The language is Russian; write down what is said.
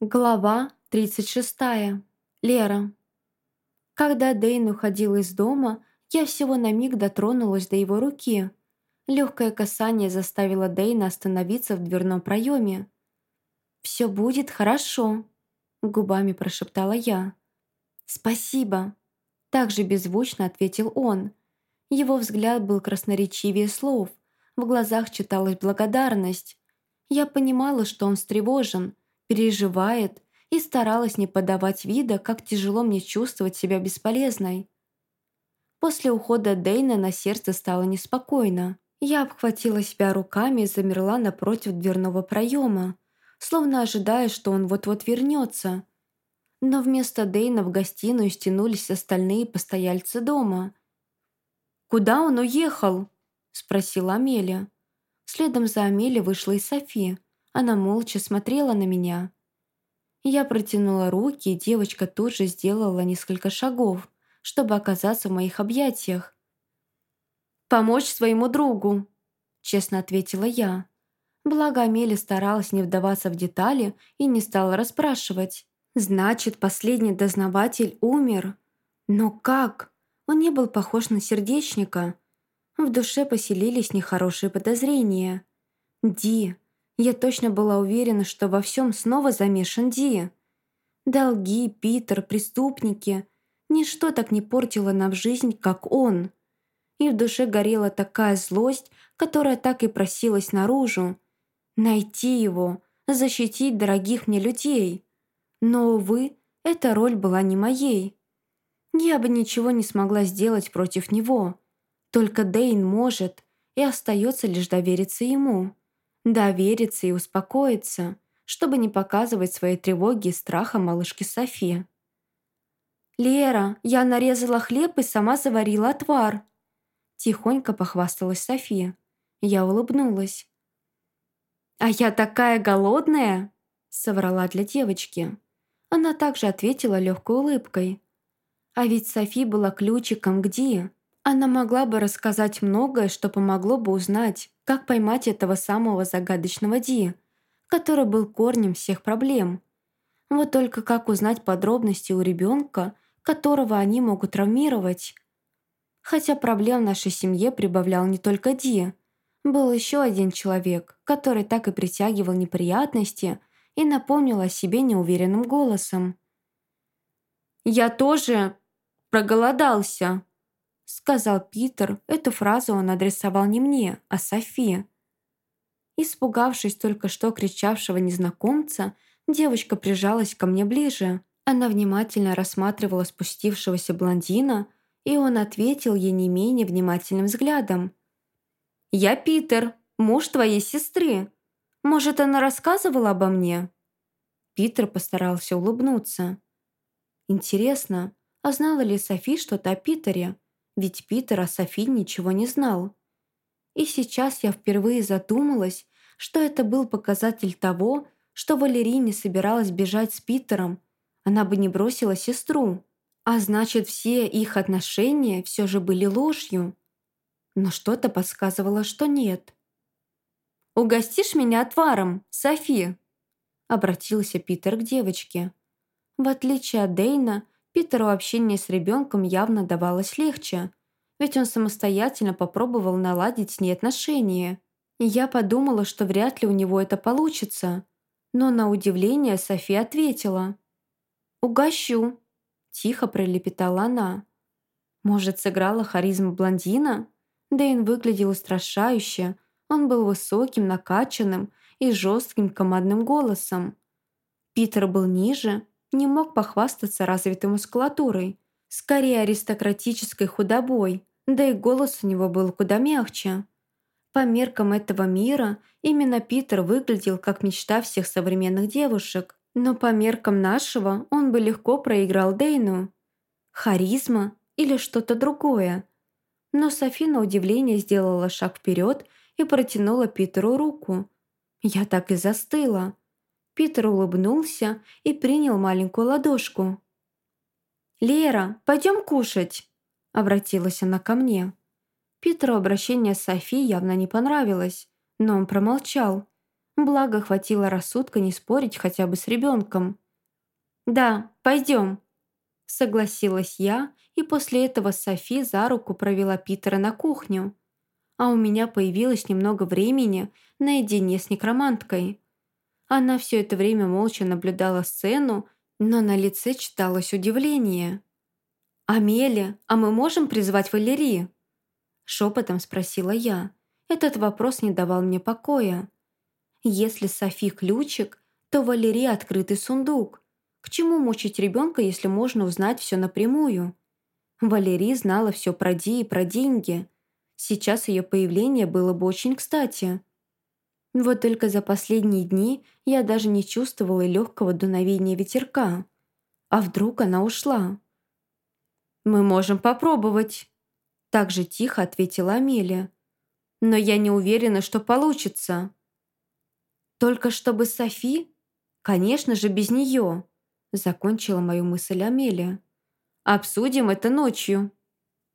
Глава 36. Лера. Когда Дэйн уходил из дома, я всего на миг дотронулась до его руки. Легкое касание заставило Дэйна остановиться в дверном проеме. «Все будет хорошо», — губами прошептала я. «Спасибо», — также беззвучно ответил он. Его взгляд был красноречивее слов, в глазах читалась благодарность. Я понимала, что он встревожен, переживает и старалась не подавать вида, как тяжело мне чувствовать себя бесполезной. После ухода Дейна на сердце стало неспокойно. Я обхватила себя руками и замерла напротив дверного проема, словно ожидая, что он вот-вот вернется. Но вместо Дейна в гостиную стянулись остальные постояльцы дома. «Куда он уехал?» – спросила Амелия. Следом за Амелией вышла и София. Она молча смотрела на меня. Я протянула руки, и девочка тут же сделала несколько шагов, чтобы оказаться в моих объятиях. «Помочь своему другу», — честно ответила я. Благо Амели старалась не вдаваться в детали и не стала расспрашивать. «Значит, последний дознаватель умер? Но как? Он не был похож на сердечника». В душе поселились нехорошие подозрения. «Ди, я точно была уверена, что во всем снова замешан Ди. Долги, Питер, преступники. Ничто так не портило нам жизнь, как он. И в душе горела такая злость, которая так и просилась наружу. Найти его, защитить дорогих мне людей. Но, увы, эта роль была не моей. Я бы ничего не смогла сделать против него. Только Дейн может, и остается лишь довериться ему довериться и успокоиться, чтобы не показывать свои тревоги и страха малышке Софи. «Лера, я нарезала хлеб и сама заварила отвар», тихонько похвасталась София. Я улыбнулась. «А я такая голодная!» соврала для девочки. Она также ответила легкой улыбкой. А ведь Софи была ключиком к Ди. Она могла бы рассказать многое, что помогло бы узнать, как поймать этого самого загадочного Ди, который был корнем всех проблем. Вот только как узнать подробности у ребенка, которого они могут травмировать? Хотя проблем в нашей семье прибавлял не только Ди. Был еще один человек, который так и притягивал неприятности и напомнил о себе неуверенным голосом. «Я тоже проголодался», сказал Питер. Эту фразу он адресовал не мне, а Софии. Испугавшись только что кричавшего незнакомца, девочка прижалась ко мне ближе. Она внимательно рассматривала спустившегося блондина, и он ответил ей не менее внимательным взглядом. «Я Питер, муж твоей сестры. Может, она рассказывала обо мне?» Питер постарался улыбнуться. «Интересно, а знала ли Софи что-то о Питере?» Ведь Питер о Софи ничего не знал. И сейчас я впервые задумалась, что это был показатель того, что Валерия не собиралась бежать с Питером, она бы не бросила сестру. А значит, все их отношения все же были ложью. Но что-то подсказывало, что нет. «Угостишь меня отваром, Софи?» Обратился Питер к девочке. В отличие от Дейна, Питеру общение с ребенком явно давалось легче, ведь он самостоятельно попробовал наладить с ней отношения. И я подумала, что вряд ли у него это получится. Но на удивление София ответила. «Угощу», – тихо пролепетала она. Может, сыграла харизма блондина? Дэйн выглядел устрашающе. Он был высоким, накачанным и жестким командным голосом. Питер был ниже, не мог похвастаться развитой мускулатурой, скорее аристократической худобой, да и голос у него был куда мягче. По меркам этого мира именно Питер выглядел как мечта всех современных девушек, но по меркам нашего он бы легко проиграл Дейну. Харизма или что-то другое. Но Софи на удивление сделала шаг вперед и протянула Питеру руку. Я так и застыла. Питер улыбнулся и принял маленькую ладошку. «Лера, пойдем кушать!» – обратилась она ко мне. Питеру обращение Софи явно не понравилось, но он промолчал. Благо, хватило рассудка не спорить хотя бы с ребенком. «Да, пойдем», — согласилась я, и после этого Софи за руку провела Питера на кухню. А у меня появилось немного времени наедине с некроманткой. Она все это время молча наблюдала сцену, но на лице читалось удивление. «Амелия, а мы можем призвать Валерии?» Шепотом спросила я. Этот вопрос не давал мне покоя. Если Софи ключик, то Валерий открытый сундук. К чему мучить ребенка, если можно узнать все напрямую? Валерий знала все про Ди и про деньги. Сейчас ее появление было бы очень кстати. Вот только за последние дни я даже не чувствовала легкого дуновения ветерка. А вдруг она ушла? «Мы можем попробовать», — так же тихо ответила Амелия. «Но я не уверена, что получится». «Только чтобы Софи? Конечно же, без нее», — закончила мою мысль Амелия. «Обсудим это ночью».